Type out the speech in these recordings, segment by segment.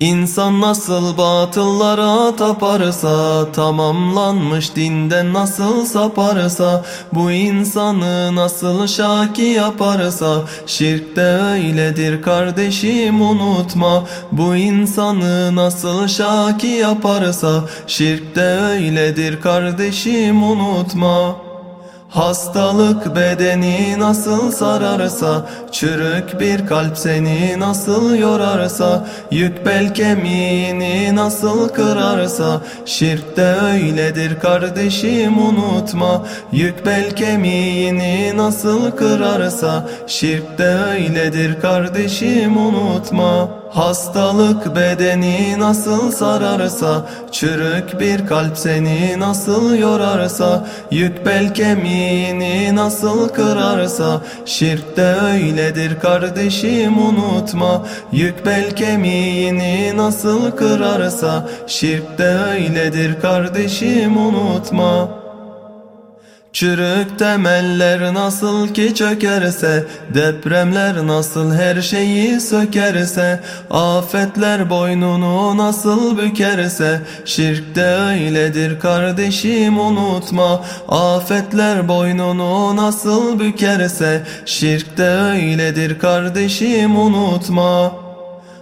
İnsan nasıl batıllara taparsa Tamamlanmış dinden nasıl saparsa Bu insanı nasıl şaki yaparsa Şirk de öyledir kardeşim unutma. Bu insanı nasıl şaki yaparsa Şirk de öyledir kardeşim unutma Hastalık bedeni nasıl sararsa Çürük bir kalp seni nasıl yorarsa Yük bel kemiğini nasıl kırarsa Şirk de öyledir kardeşim unutma. Yük bel kemiğini nasıl kırarsa Şirk de öyledir kardeşim unutma Hastalık bedeni nasıl sararsa Çürük bir kalp seni nasıl yorarsa Yük bel kemiğini nasıl kırarsa Şirk de öyledir kardeşim unutma. Yük bel kemiğini nasıl kırarsa Şirk de öyledir kardeşim unutma Çürük temeller nasıl ki çökerse Depremler nasıl her şeyi sökerse Afetler boynunu nasıl bükerse Şirk de öyledir kardeşim unutma Afetler boynunu nasıl bükerse Şirk de öyledir kardeşim unutma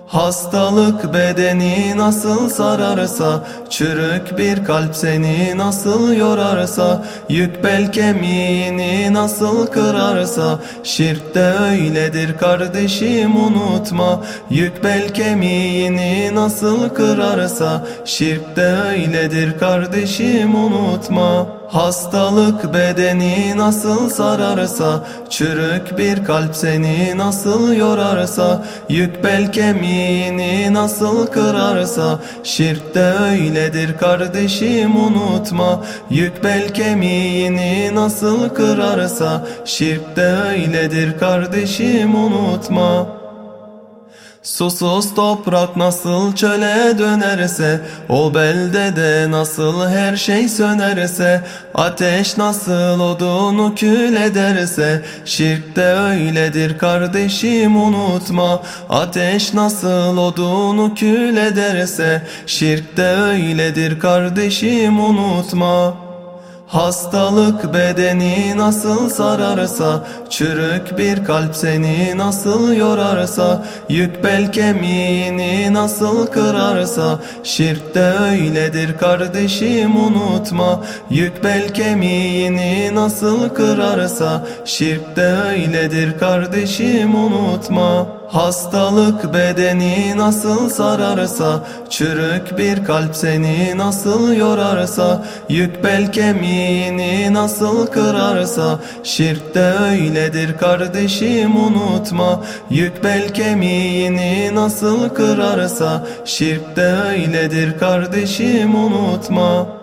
Hastalık bedeni nasıl sararsa Çürük bir kalp seni nasıl yorarsa Yük bel kemiğini nasıl kırarsa Şirk de öyledir kardeşim unutma. Yük bel kemiğini nasıl kırarsa Şirk de öyledir kardeşim unutma Hastalık bedeni nasıl sararsa Çürük bir kalp seni nasıl yorarsa Yük bel kemiğini nasıl kırarsa Şirk de öyledir kardeşim unutma. Yük bel kemiğini nasıl kırarsa Şirk de öyledir kardeşim unutma Susuz toprak nasıl çöle dönerse O beldede nasıl her şey sönerse Ateş nasıl odunu kül ederse Şirk de öyledir kardeşim unutma Ateş nasıl odunu kül ederse Şirk de öyledir kardeşim unutma Hastalık bedeni nasıl sararsa Çürük bir kalp seni nasıl yorarsa Yük bel kemiğini nasıl kırarsa Şirk de öyledir kardeşim unutma. Yük bel kemiğini nasıl kırarsa Şirk de öyledir kardeşim unutma. Hastalık bedeni nasıl sararsa Çürük bir kalp seni nasıl yorarsa Yük bel kemiğini nasıl kırarsa Şirk de öyledir kardeşim unutma. Yük bel kemiğini nasıl kırarsa Şirk de öyledir kardeşim unutma